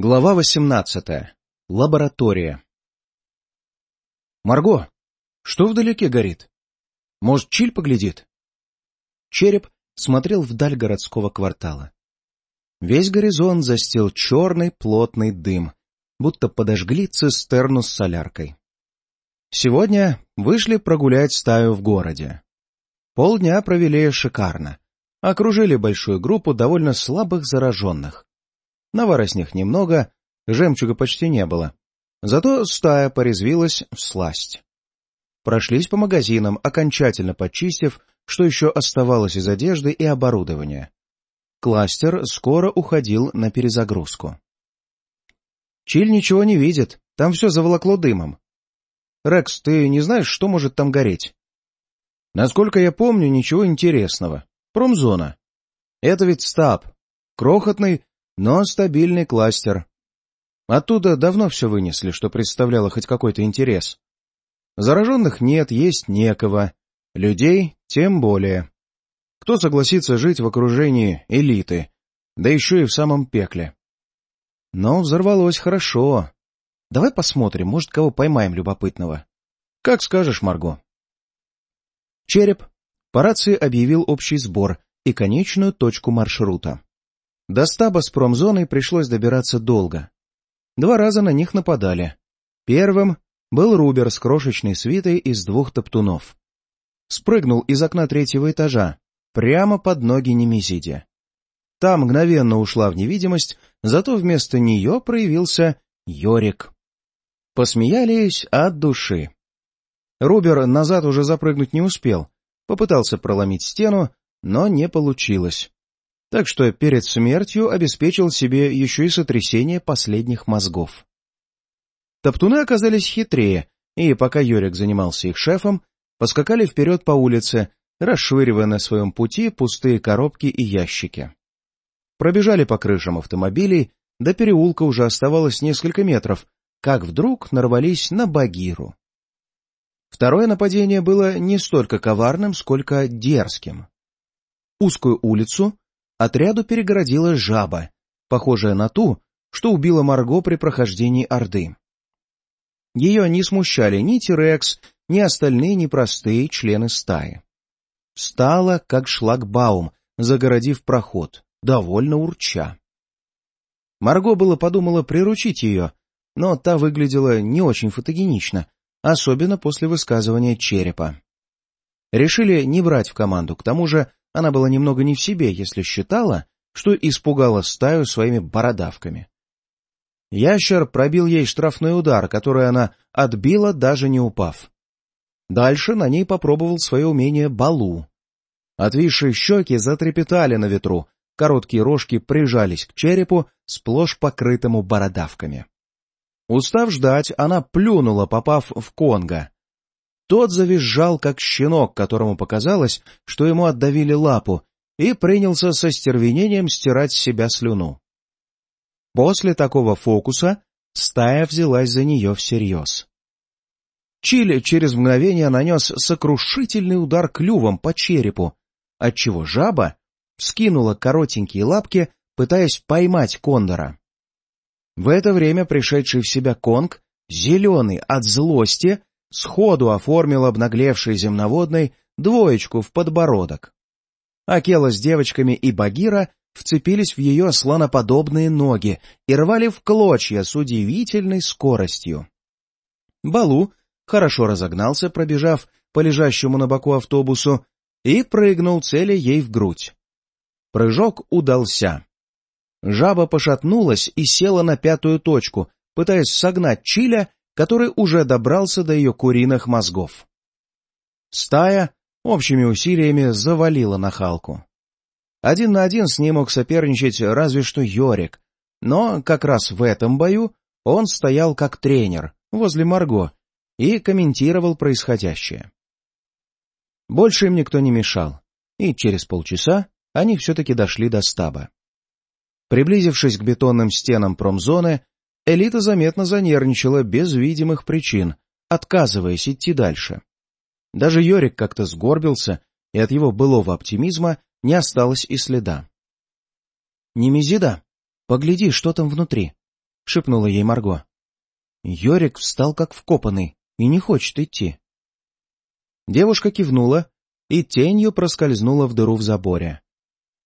Глава 18. Лаборатория. «Марго, что вдалеке горит? Может, Чиль поглядит?» Череп смотрел вдаль городского квартала. Весь горизонт застил черный плотный дым, будто подожгли цистерну с соляркой. Сегодня вышли прогулять стаю в городе. Полдня провели шикарно. Окружили большую группу довольно слабых зараженных. Наваросних немного, жемчуга почти не было. Зато стая порезвилась в сласть. Прошлись по магазинам, окончательно почистив, что еще оставалось из одежды и оборудования. Кластер скоро уходил на перезагрузку. Чиль ничего не видит, там все заволокло дымом. «Рекс, ты не знаешь, что может там гореть?» «Насколько я помню, ничего интересного. Промзона. Это ведь стаб. Крохотный, но стабильный кластер. Оттуда давно все вынесли, что представляло хоть какой-то интерес. Зараженных нет, есть некого. Людей тем более. Кто согласится жить в окружении элиты, да еще и в самом пекле? Но взорвалось хорошо. Давай посмотрим, может, кого поймаем любопытного. Как скажешь, Марго. Череп по рации объявил общий сбор и конечную точку маршрута. До стаба с промзоной пришлось добираться долго. Два раза на них нападали. Первым был Рубер с крошечной свитой из двух топтунов. Спрыгнул из окна третьего этажа, прямо под ноги Немезиде. Та мгновенно ушла в невидимость, зато вместо нее проявился Йорик. Посмеялись от души. Рубер назад уже запрыгнуть не успел, попытался проломить стену, но не получилось так что перед смертью обеспечил себе еще и сотрясение последних мозгов. Топтуны оказались хитрее, и пока Йорик занимался их шефом, поскакали вперед по улице, расшвыривая на своем пути пустые коробки и ящики. Пробежали по крышам автомобилей, до переулка уже оставалось несколько метров, как вдруг нарвались на Багиру. Второе нападение было не столько коварным, сколько дерзким. Узкую улицу отряду перегородила жаба, похожая на ту, что убила Марго при прохождении Орды. Ее не смущали ни Тирекс, ни остальные непростые члены стаи. Стала, как шлагбаум, загородив проход, довольно урча. Марго было подумала приручить ее, но та выглядела не очень фотогенично, особенно после высказывания черепа. Решили не брать в команду, к тому же она была немного не в себе, если считала, что испугала стаю своими бородавками. Ящер пробил ей штрафной удар, который она отбила, даже не упав. Дальше на ней попробовал свое умение Балу. Отвисшие щеки затрепетали на ветру, короткие рожки прижались к черепу, сплошь покрытому бородавками. Устав ждать, она плюнула, попав в Конга. Тот завизжал, как щенок, которому показалось, что ему отдавили лапу, и принялся со стервенением стирать с себя слюну. После такого фокуса стая взялась за нее всерьез. Чили через мгновение нанес сокрушительный удар клювом по черепу, отчего жаба скинула коротенькие лапки, пытаясь поймать кондора. В это время пришедший в себя конг, зеленый от злости, сходу оформил обнаглевший земноводный двоечку в подбородок. Акела с девочками и Багира вцепились в ее слоноподобные ноги и рвали в клочья с удивительной скоростью. Балу хорошо разогнался, пробежав по лежащему на боку автобусу, и прыгнул цели ей в грудь. Прыжок удался. Жаба пошатнулась и села на пятую точку, пытаясь согнать Чиля который уже добрался до ее куриных мозгов. Стая общими усилиями завалила нахалку. Один на один с ней мог соперничать разве что Йорик, но как раз в этом бою он стоял как тренер возле Марго и комментировал происходящее. Больше им никто не мешал, и через полчаса они все-таки дошли до стаба. Приблизившись к бетонным стенам промзоны, Элита заметно занервничала без видимых причин, отказываясь идти дальше. Даже Йорик как-то сгорбился, и от его былого оптимизма не осталось и следа. — Немезида, погляди, что там внутри. шепнула ей Марго. Йорик встал как вкопанный и не хочет идти. Девушка кивнула и тенью проскользнула в дыру в заборе.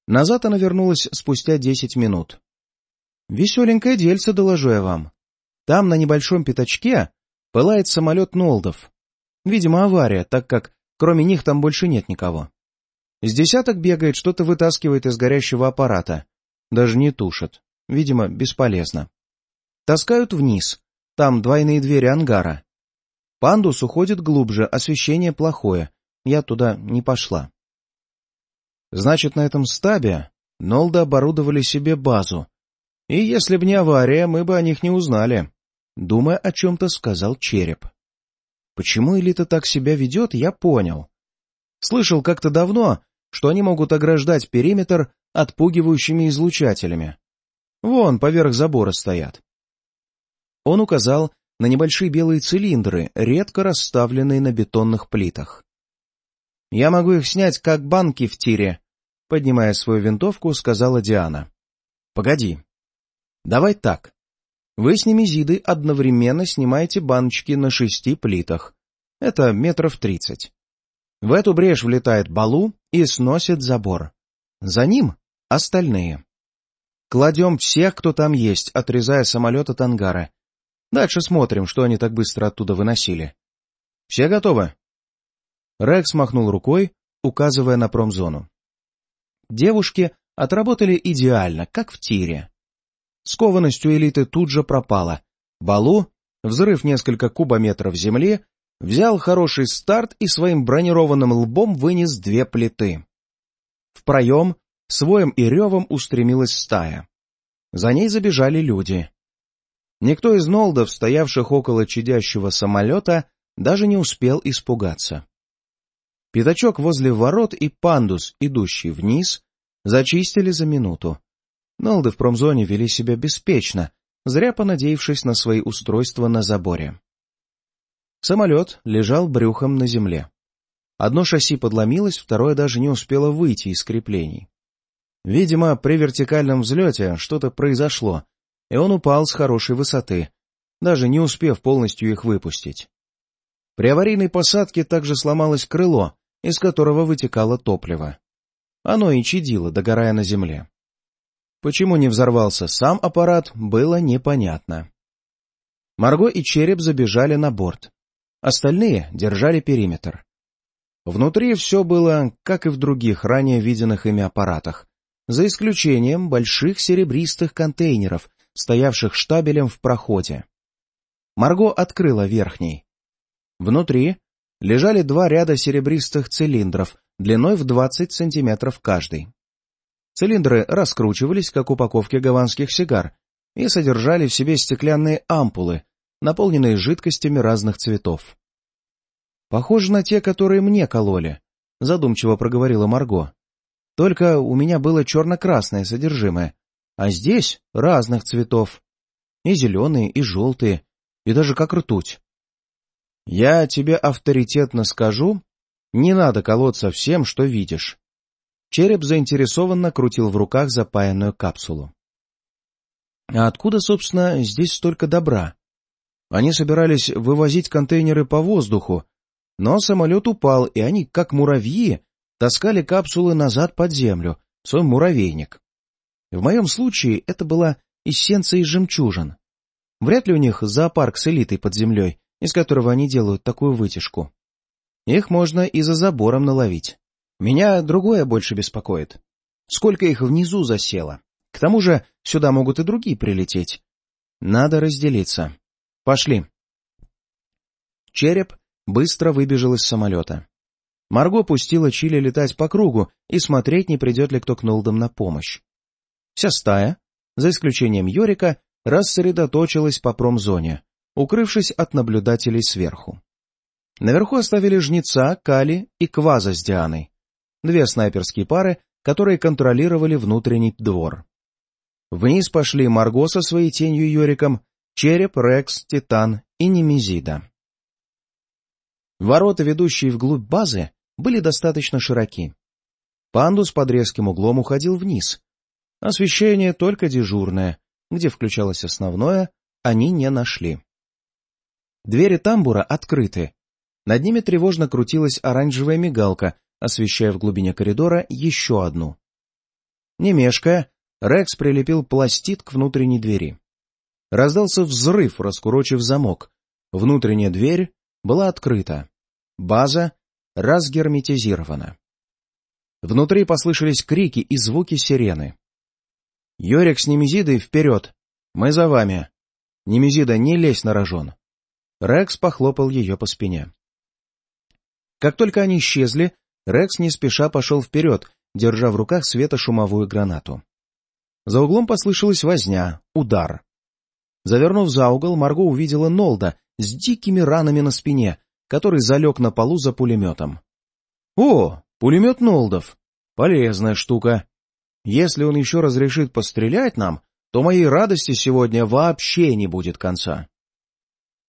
Назад она вернулась спустя десять минут. «Веселенькое дельце, доложу я вам. Там, на небольшом пятачке, пылает самолет Нолдов. Видимо, авария, так как кроме них там больше нет никого. С десяток бегает, что-то вытаскивает из горящего аппарата. Даже не тушат. Видимо, бесполезно. Таскают вниз. Там двойные двери ангара. Пандус уходит глубже, освещение плохое. Я туда не пошла. Значит, на этом стабе Нолды оборудовали себе базу. И если б не авария, мы бы о них не узнали. Думая о чем-то, сказал Череп. Почему элита так себя ведет, я понял. Слышал как-то давно, что они могут ограждать периметр отпугивающими излучателями. Вон, поверх забора стоят. Он указал на небольшие белые цилиндры, редко расставленные на бетонных плитах. «Я могу их снять, как банки в тире», — поднимая свою винтовку, сказала Диана. «Погоди. Давай так. Вы с Немезидой одновременно снимаете баночки на шести плитах. Это метров тридцать. В эту брешь влетает Балу и сносит забор. За ним остальные. Кладем всех, кто там есть, отрезая самолет от ангара. Дальше смотрим, что они так быстро оттуда выносили. Все готовы? Рекс махнул рукой, указывая на промзону. Девушки отработали идеально, как в тире. Скованностью элиты тут же пропала. Балу, взрыв несколько кубометров земли, взял хороший старт и своим бронированным лбом вынес две плиты. В проем своим и ревом устремилась стая. За ней забежали люди. Никто из нолдов, стоявших около чадящего самолета, даже не успел испугаться. Пятачок возле ворот и пандус, идущий вниз, зачистили за минуту. Нолды в промзоне вели себя беспечно, зря понадеявшись на свои устройства на заборе. Самолет лежал брюхом на земле. Одно шасси подломилось, второе даже не успело выйти из креплений. Видимо, при вертикальном взлете что-то произошло, и он упал с хорошей высоты, даже не успев полностью их выпустить. При аварийной посадке также сломалось крыло, из которого вытекало топливо. Оно и чадило, догорая на земле. Почему не взорвался сам аппарат, было непонятно. Марго и Череп забежали на борт. Остальные держали периметр. Внутри все было, как и в других ранее виденных ими аппаратах, за исключением больших серебристых контейнеров, стоявших штабелем в проходе. Марго открыла верхний. Внутри лежали два ряда серебристых цилиндров длиной в 20 сантиметров каждый. Цилиндры раскручивались, как упаковки гаванских сигар, и содержали в себе стеклянные ампулы, наполненные жидкостями разных цветов. «Похоже на те, которые мне кололи», — задумчиво проговорила Марго. «Только у меня было черно-красное содержимое, а здесь разных цветов. И зеленые, и желтые, и даже как ртуть. Я тебе авторитетно скажу, не надо колоться всем, что видишь. Череп заинтересованно крутил в руках запаянную капсулу. А откуда, собственно, здесь столько добра? Они собирались вывозить контейнеры по воздуху, но самолет упал, и они, как муравьи, таскали капсулы назад под землю, в свой муравейник. В моем случае это была эссенция из жемчужин. Вряд ли у них зоопарк с элитой под землей, из которого они делают такую вытяжку. Их можно и за забором наловить. Меня другое больше беспокоит. Сколько их внизу засело? К тому же сюда могут и другие прилететь. Надо разделиться. Пошли. Череп быстро выбежал из самолета. Марго пустила Чили летать по кругу и смотреть, не придет ли кто к Нолдам на помощь. Вся стая, за исключением Йорика, рассредоточилась по промзоне, укрывшись от наблюдателей сверху. Наверху оставили жнеца, Кали и Кваза с Дианой две снайперские пары, которые контролировали внутренний двор. Вниз пошли Марго со своей тенью Йориком, Череп, Рекс, Титан и Немезида. Ворота, ведущие вглубь базы, были достаточно широки. Пандус под резким углом уходил вниз. Освещение только дежурное, где включалось основное, они не нашли. Двери тамбура открыты. Над ними тревожно крутилась оранжевая мигалка, освещая в глубине коридора еще одну. Не мешкая, Рекс прилепил пластид к внутренней двери. Раздался взрыв, раскурочив замок. Внутренняя дверь была открыта. База разгерметизирована. Внутри послышались крики и звуки сирены. «Йорик с Немезидой вперед! Мы за вами! Немезида, не лезь на рожон!» Рекс похлопал ее по спине. Как только они исчезли, Рекс не спеша пошел вперед, держа в руках светошумовую гранату. За углом послышалась возня, удар. Завернув за угол, Марго увидела Нолда с дикими ранами на спине, который залег на полу за пулеметом. «О, пулемет Нолдов! Полезная штука. Если он еще разрешит пострелять нам, то моей радости сегодня вообще не будет конца».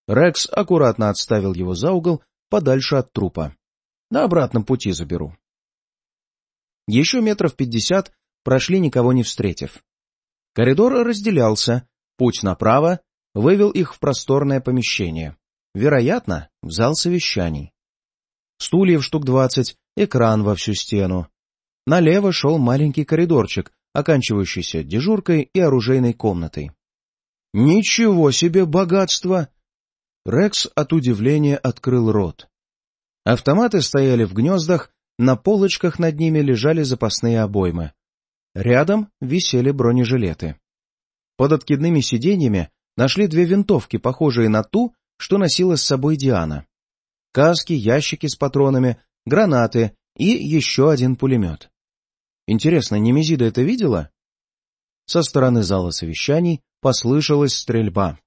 Рекс аккуратно отставил его за угол, подальше от трупа. На обратном пути заберу. Еще метров пятьдесят прошли, никого не встретив. Коридор разделялся, путь направо вывел их в просторное помещение. Вероятно, в зал совещаний. Стульев штук двадцать, экран во всю стену. Налево шел маленький коридорчик, оканчивающийся дежуркой и оружейной комнатой. «Ничего себе богатство!» Рекс от удивления открыл рот. Автоматы стояли в гнездах, на полочках над ними лежали запасные обоймы. Рядом висели бронежилеты. Под откидными сиденьями нашли две винтовки, похожие на ту, что носила с собой Диана. Каски, ящики с патронами, гранаты и еще один пулемет. Интересно, Немезида это видела? Со стороны зала совещаний послышалась стрельба.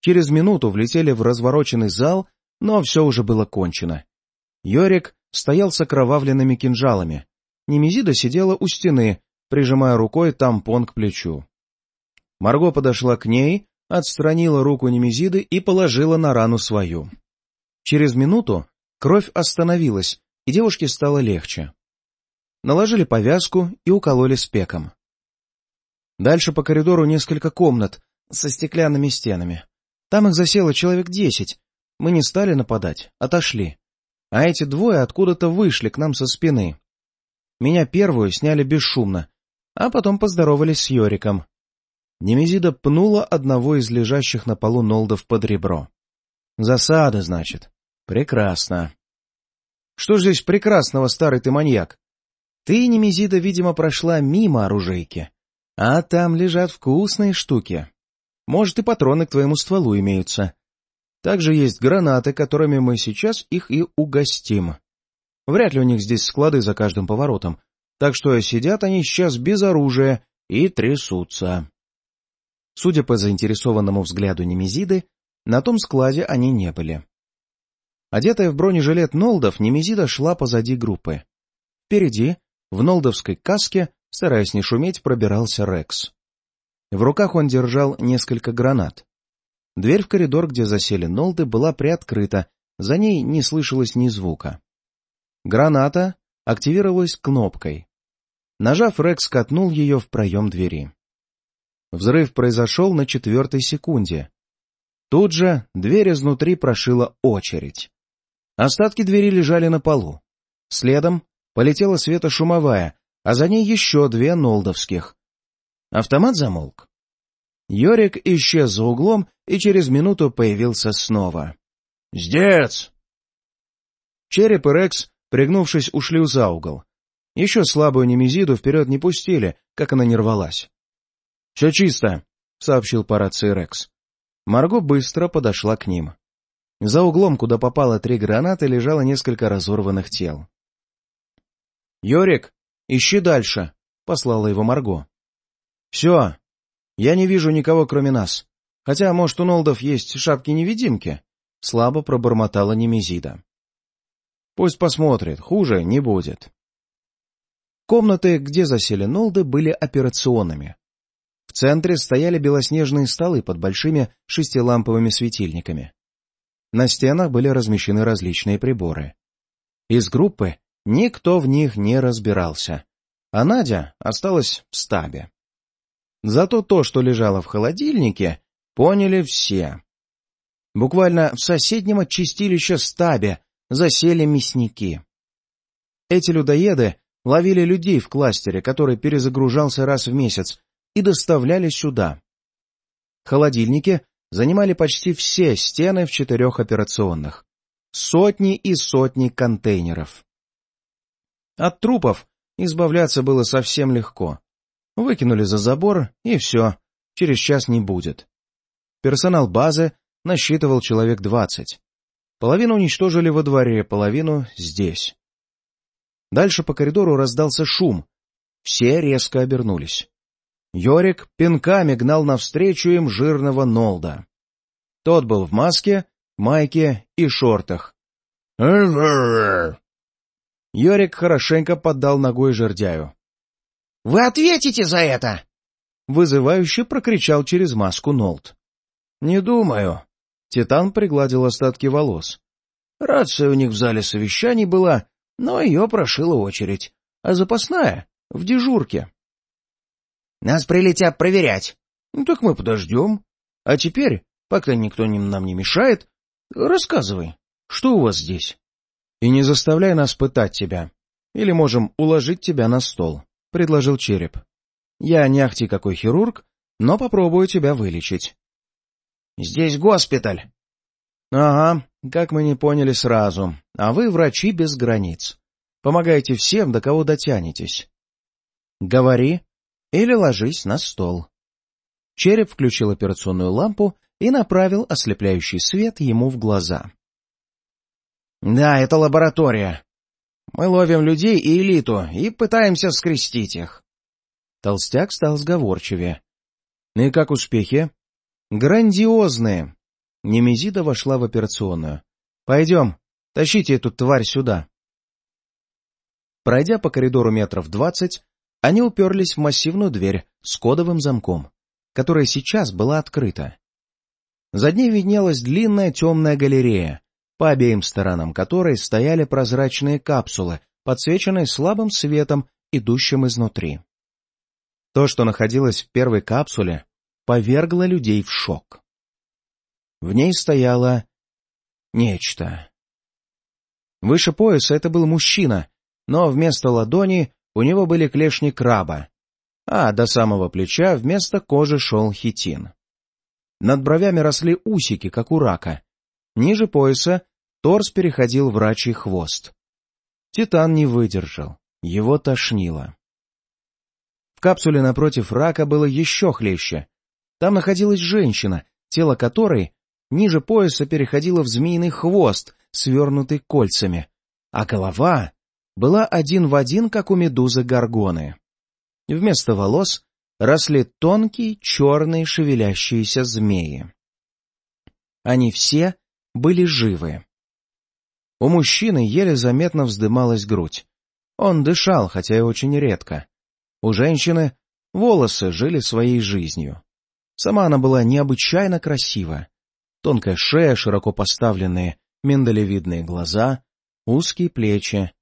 Через минуту влетели в развороченный зал, но все уже было кончено. Йорик стоял с окровавленными кинжалами. Немезида сидела у стены, прижимая рукой тампон к плечу. Марго подошла к ней, отстранила руку Немезиды и положила на рану свою. Через минуту кровь остановилась, и девушке стало легче. Наложили повязку и укололи спеком. Дальше по коридору несколько комнат со стеклянными стенами. Там их засело человек десять. Мы не стали нападать, отошли. А эти двое откуда-то вышли к нам со спины. Меня первую сняли бесшумно, а потом поздоровались с Йориком. Немезида пнула одного из лежащих на полу Нолдов под ребро. «Засада, значит. Прекрасно». «Что ж здесь прекрасного, старый ты маньяк? Ты, Немезида, видимо, прошла мимо оружейки. А там лежат вкусные штуки. Может, и патроны к твоему стволу имеются. Также есть гранаты, которыми мы сейчас их и угостим. Вряд ли у них здесь склады за каждым поворотом, так что сидят они сейчас без оружия и трясутся. Судя по заинтересованному взгляду Немезиды, на том складе они не были. Одетая в бронежилет Нолдов, Немезида шла позади группы. Впереди, в нолдовской каске, стараясь не шуметь, пробирался Рекс. В руках он держал несколько гранат. Дверь в коридор, где засели Нолды, была приоткрыта, за ней не слышалось ни звука. Граната активировалась кнопкой. Нажав, Рекс катнул ее в проем двери. Взрыв произошел на четвертой секунде. Тут же дверь изнутри прошила очередь. Остатки двери лежали на полу. Следом полетела светошумовая, а за ней еще две нолдовских. Автомат замолк. Йорик исчез за углом и через минуту появился снова. «Сдец!» Череп и Рекс, пригнувшись, ушли за угол. Еще слабую немезиду вперед не пустили, как она не рвалась. — Все чисто, — сообщил по рации Рекс. Марго быстро подошла к ним. За углом, куда попало три гранаты, лежало несколько разорванных тел. — Йорик, ищи дальше, — послала его Марго. — Все. Я не вижу никого, кроме нас. Хотя, может, у Нолдов есть шапки-невидимки? — слабо пробормотала Немезида. — Пусть посмотрит, хуже не будет. Комнаты, где засели Нолды, были операционными. В центре стояли белоснежные столы под большими шестиламповыми светильниками. На стенах были размещены различные приборы. Из группы никто в них не разбирался, а Надя осталась в стабе. Зато то, что лежало в холодильнике, поняли все. Буквально в соседнем от стабе засели мясники. Эти людоеды ловили людей в кластере, который перезагружался раз в месяц, и доставляли сюда. Холодильники занимали почти все стены в четырех операционных. Сотни и сотни контейнеров. От трупов избавляться было совсем легко. Выкинули за забор, и все, через час не будет. Персонал базы насчитывал человек двадцать. Половину уничтожили во дворе, половину здесь. Дальше по коридору раздался шум. Все резко обернулись. Йорик пинками гнал навстречу им жирного Нолда. Тот был в маске, майке и шортах. Йорик хорошенько поддал ногой жердяю. — Вы ответите за это! — вызывающе прокричал через маску Нолд. — Не думаю. Титан пригладил остатки волос. Рация у них в зале совещаний была, но ее прошила очередь, а запасная — в дежурке. — Нас прилетят проверять. Ну, — Так мы подождем. А теперь, пока никто нам не мешает, рассказывай, что у вас здесь? И не заставляй нас пытать тебя. Или можем уложить тебя на стол, — предложил череп. Я не ахти какой хирург, но попробую тебя вылечить. — Здесь госпиталь. — Ага, как мы не поняли сразу. А вы врачи без границ. Помогаете всем, до кого дотянетесь. Говори или ложись на стол. Череп включил операционную лампу и направил ослепляющий свет ему в глаза. «Да, это лаборатория. Мы ловим людей и элиту и пытаемся скрестить их». Толстяк стал сговорчивее. «И как успехи?» «Грандиозные!» Немезида вошла в операционную. «Пойдем, тащите эту тварь сюда». Пройдя по коридору метров двадцать, они уперлись в массивную дверь с кодовым замком, которая сейчас была открыта. За ней виднелась длинная темная галерея, по обеим сторонам которой стояли прозрачные капсулы, подсвеченные слабым светом, идущим изнутри. То, что находилось в первой капсуле, повергло людей в шок. В ней стояло нечто. Выше пояса это был мужчина, но вместо ладони у него были клешни краба, а до самого плеча вместо кожи шел хитин. Над бровями росли усики, как у рака. Ниже пояса торс переходил в рачий хвост. Титан не выдержал, его тошнило. В капсуле напротив рака было еще хлеще. Там находилась женщина, тело которой ниже пояса переходило в змеиный хвост, свернутый кольцами, а голова была один в один, как у медузы горгоны. Вместо волос росли тонкие черные шевелящиеся змеи. Они все были живы. У мужчины еле заметно вздымалась грудь. Он дышал, хотя и очень редко. У женщины волосы жили своей жизнью. Сама она была необычайно красива. Тонкая шея, широко поставленные миндалевидные глаза, узкие плечи.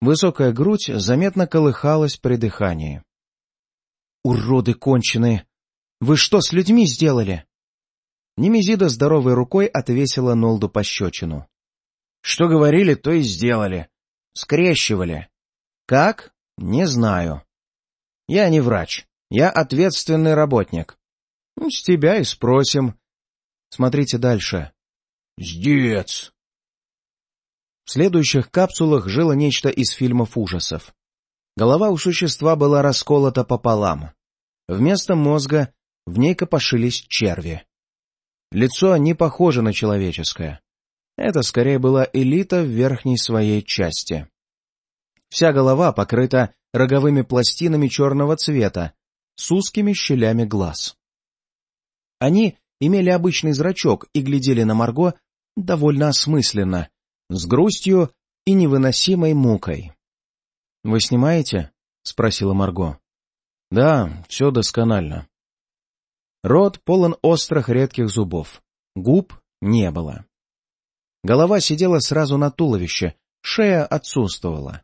Высокая грудь заметно колыхалась при дыхании. «Уроды конченые! Вы что с людьми сделали?» Немезида здоровой рукой отвесила Нолду пощечину. «Что говорили, то и сделали. Скрещивали. Как? Не знаю. Я не врач. Я ответственный работник. С тебя и спросим. Смотрите дальше. Сдец! В следующих капсулах жило нечто из фильмов ужасов. Голова у существа была расколота пополам. Вместо мозга в ней копошились черви. Лицо не похоже на человеческое. Это скорее была элита в верхней своей части. Вся голова покрыта роговыми пластинами черного цвета, с узкими щелями глаз. Они имели обычный зрачок и глядели на Марго довольно осмысленно, с грустью и невыносимой мукой. — Вы снимаете? — спросила Марго. — Да, все досконально. Рот полон острых редких зубов. Губ не было. Голова сидела сразу на туловище, шея отсутствовала.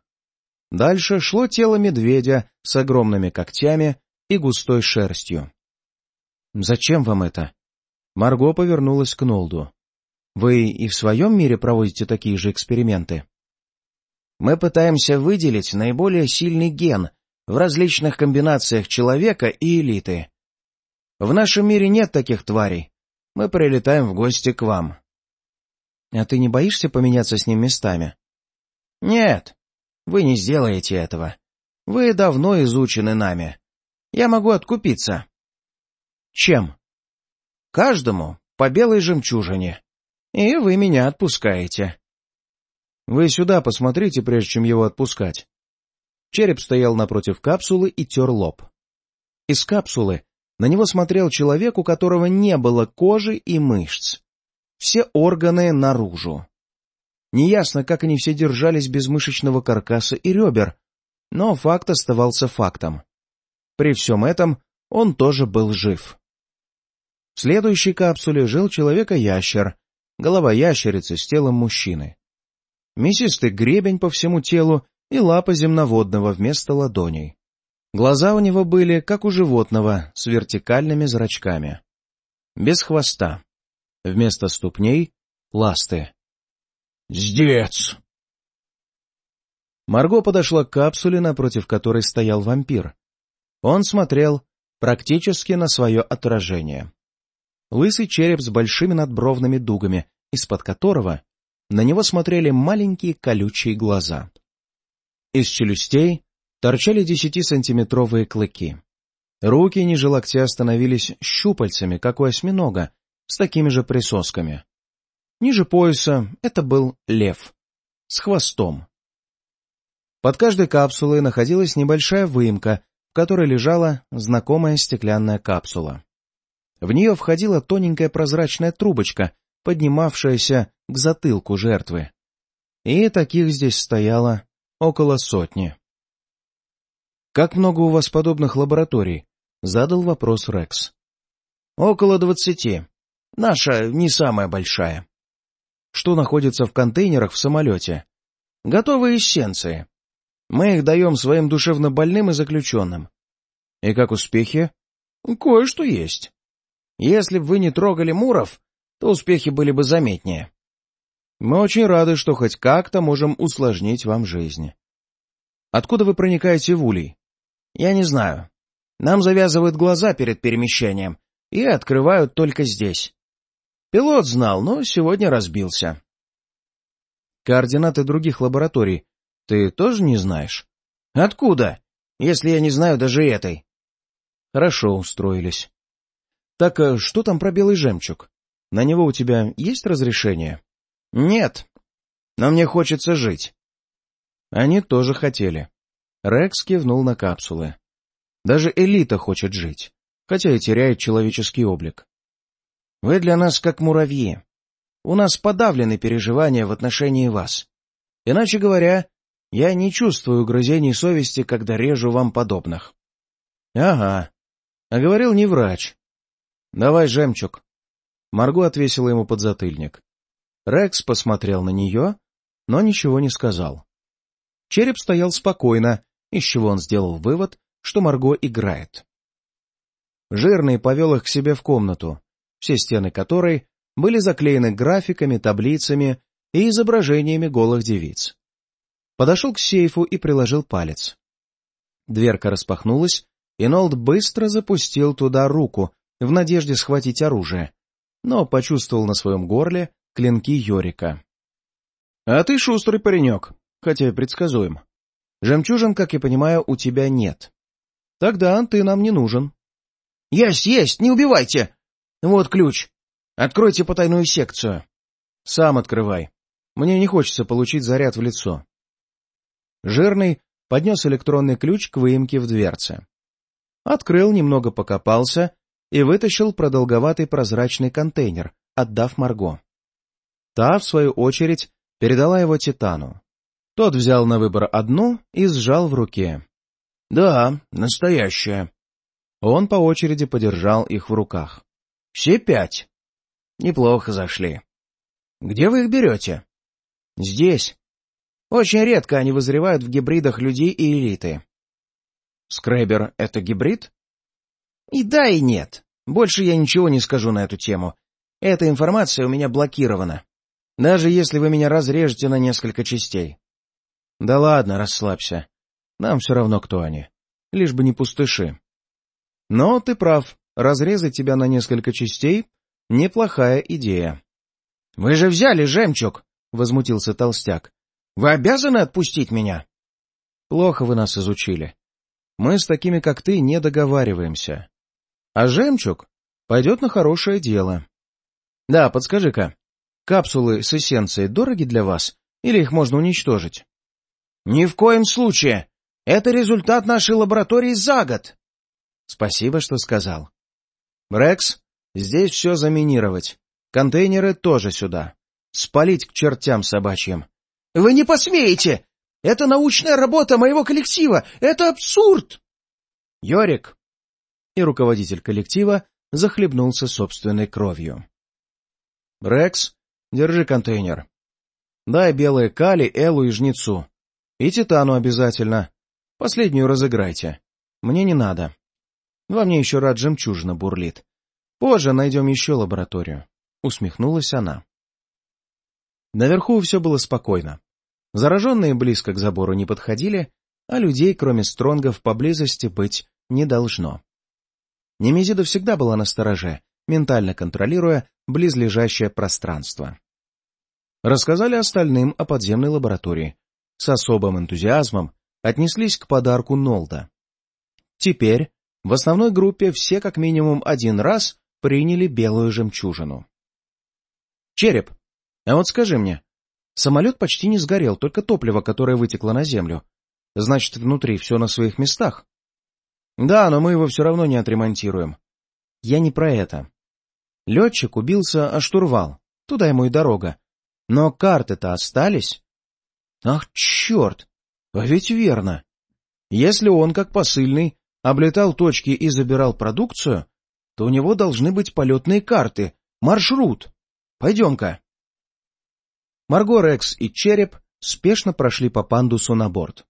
Дальше шло тело медведя с огромными когтями и густой шерстью. «Зачем вам это?» Марго повернулась к Нолду. «Вы и в своем мире проводите такие же эксперименты?» «Мы пытаемся выделить наиболее сильный ген в различных комбинациях человека и элиты. В нашем мире нет таких тварей. Мы прилетаем в гости к вам». «А ты не боишься поменяться с ним местами?» «Нет, вы не сделаете этого. Вы давно изучены нами. Я могу откупиться». «Чем?» «Каждому по белой жемчужине. И вы меня отпускаете». «Вы сюда посмотрите, прежде чем его отпускать». Череп стоял напротив капсулы и тер лоб. Из капсулы на него смотрел человек, у которого не было кожи и мышц. Все органы наружу. Неясно, как они все держались без мышечного каркаса и ребер, но факт оставался фактом. При всем этом он тоже был жив. В следующей капсуле жил человека-ящер, голова ящерицы с телом мужчины. Мясистый гребень по всему телу и лапа земноводного вместо ладоней. Глаза у него были, как у животного, с вертикальными зрачками. Без хвоста. Вместо ступней — ласты. «Здец!» Марго подошла к капсуле, напротив которой стоял вампир. Он смотрел практически на свое отражение. Лысый череп с большими надбровными дугами, из-под которого на него смотрели маленькие колючие глаза. Из челюстей торчали десятисантиметровые клыки. Руки ниже локтя становились щупальцами, как у осьминога, с такими же присосками. Ниже пояса это был лев с хвостом. Под каждой капсулой находилась небольшая выемка, в которой лежала знакомая стеклянная капсула. В нее входила тоненькая прозрачная трубочка, поднимавшаяся к затылку жертвы. И таких здесь стояло около сотни. «Как много у вас подобных лабораторий?» — задал вопрос Рекс. «Около двадцати. Наша не самая большая» что находится в контейнерах в самолете. Готовые эссенции. Мы их даем своим душевно больным и заключенным. И как успехи? Кое-что есть. Если бы вы не трогали Муров, то успехи были бы заметнее. Мы очень рады, что хоть как-то можем усложнить вам жизнь. Откуда вы проникаете в улей? Я не знаю. Нам завязывают глаза перед перемещением и открывают только здесь. Пилот знал, но сегодня разбился. Координаты других лабораторий ты тоже не знаешь? Откуда, если я не знаю даже этой? Хорошо устроились. Так э, что там про белый жемчуг? На него у тебя есть разрешение? Нет, но мне хочется жить. Они тоже хотели. Рекс кивнул на капсулы. Даже элита хочет жить, хотя и теряет человеческий облик. Вы для нас как муравьи. У нас подавлены переживания в отношении вас. Иначе говоря, я не чувствую угрызений совести, когда режу вам подобных. — Ага. А говорил не врач. — Давай жемчуг. Марго отвесила ему подзатыльник. Рекс посмотрел на нее, но ничего не сказал. Череп стоял спокойно, из чего он сделал вывод, что Марго играет. Жирный повел их к себе в комнату, все стены которой были заклеены графиками, таблицами и изображениями голых девиц. Подошел к сейфу и приложил палец. Дверка распахнулась, и Нолд быстро запустил туда руку, в надежде схватить оружие, но почувствовал на своем горле клинки Йорика. — А ты шустрый паренек, хотя и предсказуем. Жемчужин, как я понимаю, у тебя нет. Тогда ты нам не нужен. — Есть, есть, не убивайте! Вот ключ. Откройте потайную секцию. Сам открывай. Мне не хочется получить заряд в лицо. Жирный поднес электронный ключ к выемке в дверце. Открыл, немного покопался и вытащил продолговатый прозрачный контейнер, отдав Марго. Та, в свою очередь, передала его Титану. Тот взял на выбор одну и сжал в руке. — Да, настоящая. Он по очереди подержал их в руках. Все пять. Неплохо зашли. Где вы их берете? Здесь. Очень редко они вызревают в гибридах людей и элиты. Скребер — это гибрид? И да, и нет. Больше я ничего не скажу на эту тему. Эта информация у меня блокирована. Даже если вы меня разрежете на несколько частей. Да ладно, расслабься. Нам все равно, кто они. Лишь бы не пустыши. Но ты прав. Разрезать тебя на несколько частей — неплохая идея. — Вы же взяли жемчуг! — возмутился толстяк. — Вы обязаны отпустить меня? — Плохо вы нас изучили. Мы с такими, как ты, не договариваемся. А жемчуг пойдет на хорошее дело. Да, подскажи-ка, капсулы с эссенцией дороги для вас, или их можно уничтожить? Ни в коем случае! Это результат нашей лаборатории за год! Спасибо, что сказал. Рекс, здесь все заминировать. Контейнеры тоже сюда. Спалить к чертям собачьим. Вы не посмеете! Это научная работа моего коллектива! Это абсурд! Йорик. И руководитель коллектива захлебнулся собственной кровью. Рекс, держи контейнер. Дай белые кали, Элу и Жнецу. И Титану обязательно. Последнюю разыграйте. Мне не надо. Во мне еще рад жемчужина бурлит. Позже найдем еще лабораторию. Усмехнулась она. Наверху все было спокойно. Зараженные близко к забору не подходили, а людей, кроме стронгов, поблизости быть не должно. Немезида всегда была на стороже, ментально контролируя близлежащее пространство. Рассказали остальным о подземной лаборатории. С особым энтузиазмом отнеслись к подарку Нолда. Теперь в основной группе все как минимум один раз приняли белую жемчужину. «Череп, а вот скажи мне, самолет почти не сгорел, только топливо, которое вытекло на землю. Значит, внутри все на своих местах?» «Да, но мы его все равно не отремонтируем». «Я не про это. Летчик убился о штурвал, туда ему и дорога. Но карты-то остались?» «Ах, черт! А ведь верно. Если он, как посыльный, облетал точки и забирал продукцию, то у него должны быть полетные карты, маршрут. Пойдем-ка. Марго Рекс и Череп спешно прошли по пандусу на борт.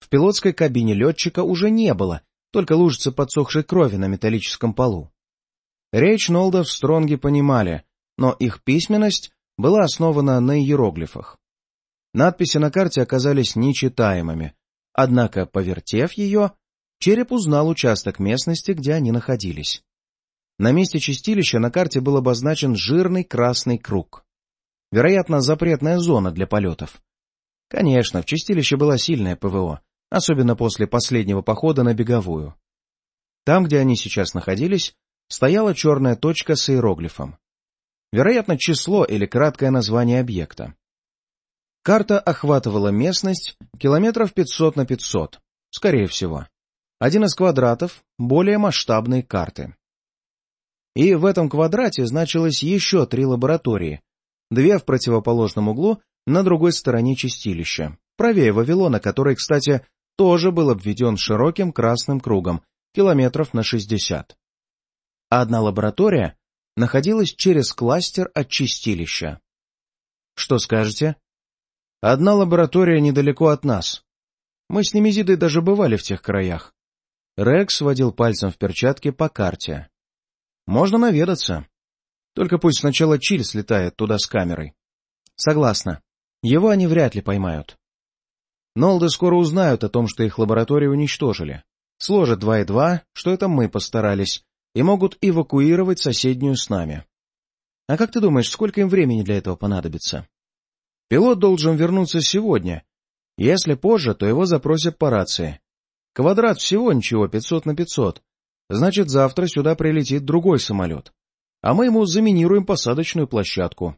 В пилотской кабине летчика уже не было, только лужица подсохшей крови на металлическом полу. Речь Нолда в Стронге понимали, но их письменность была основана на иероглифах. Надписи на карте оказались нечитаемыми, однако, повертев ее, Череп узнал участок местности, где они находились. На месте чистилища на карте был обозначен жирный красный круг. Вероятно, запретная зона для полетов. Конечно, в чистилище была сильная ПВО, особенно после последнего похода на беговую. Там, где они сейчас находились, стояла черная точка с иероглифом. Вероятно, число или краткое название объекта. Карта охватывала местность километров 500 на 500, скорее всего. Один из квадратов более масштабной карты. И в этом квадрате значилось еще три лаборатории, две в противоположном углу на другой стороне чистилища, правее Вавилона, который, кстати, тоже был обведен широким красным кругом, километров на 60. А одна лаборатория находилась через кластер от чистилища. Что скажете? Одна лаборатория недалеко от нас. Мы с Немезидой даже бывали в тех краях. Рекс водил пальцем в перчатке по карте. Можно наведаться. Только пусть сначала Чиль слетает туда с камерой. Согласна. Его они вряд ли поймают. Нолды скоро узнают о том, что их лабораторию уничтожили. Сложат два и два, что это мы постарались, и могут эвакуировать соседнюю с нами. А как ты думаешь, сколько им времени для этого понадобится? Пилот должен вернуться сегодня. Если позже, то его запросят по рации. Квадрат всего ничего, 500 на 500. Значит, завтра сюда прилетит другой самолет. А мы ему заминируем посадочную площадку.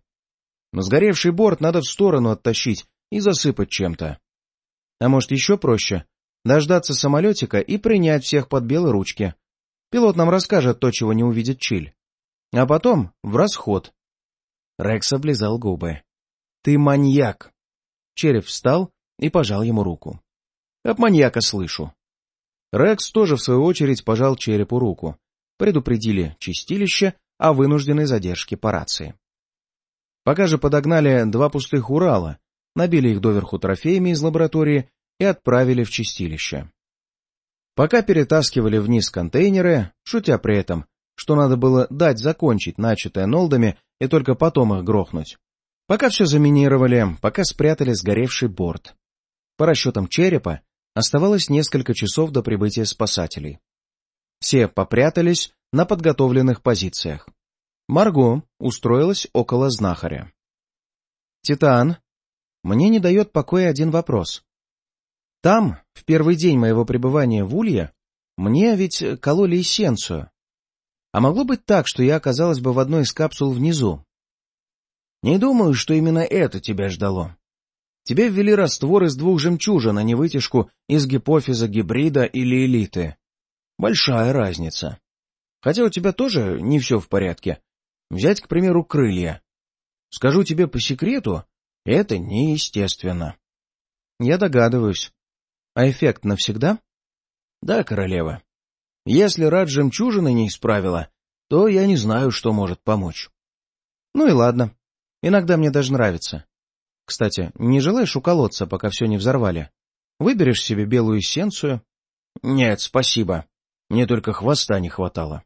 Но сгоревший борт надо в сторону оттащить и засыпать чем-то. А может, еще проще? Дождаться самолетика и принять всех под белые ручки. Пилот нам расскажет то, чего не увидит Чиль. А потом в расход. Рекс облизал губы. — Ты маньяк! Череп встал и пожал ему руку. — Об маньяка слышу. Рекс тоже, в свою очередь, пожал черепу руку. Предупредили чистилище о вынужденной задержке по рации. Пока же подогнали два пустых Урала, набили их доверху трофеями из лаборатории и отправили в чистилище. Пока перетаскивали вниз контейнеры, шутя при этом, что надо было дать закончить начатое Нолдами и только потом их грохнуть. Пока все заминировали, пока спрятали сгоревший борт. По расчетам черепа, оставалось несколько часов до прибытия спасателей. Все попрятались на подготовленных позициях. Марго устроилась около знахаря. «Титан, мне не дает покоя один вопрос. Там, в первый день моего пребывания в Улье, мне ведь кололи эссенцию. А могло быть так, что я оказалась бы в одной из капсул внизу? Не думаю, что именно это тебя ждало. Тебе ввели раствор из двух жемчужин, а не вытяжку из гипофиза гибрида или элиты. Большая разница. Хотя у тебя тоже не все в порядке. Взять, к примеру, крылья. Скажу тебе по секрету, это неестественно. Я догадываюсь. А эффект навсегда? Да, королева. Если рад жемчужины не исправила, то я не знаю, что может помочь. Ну и ладно. Иногда мне даже нравится. Кстати, не желаешь уколоться, пока все не взорвали? Выберешь себе белую эссенцию? Нет, спасибо. Мне только хвоста не хватало.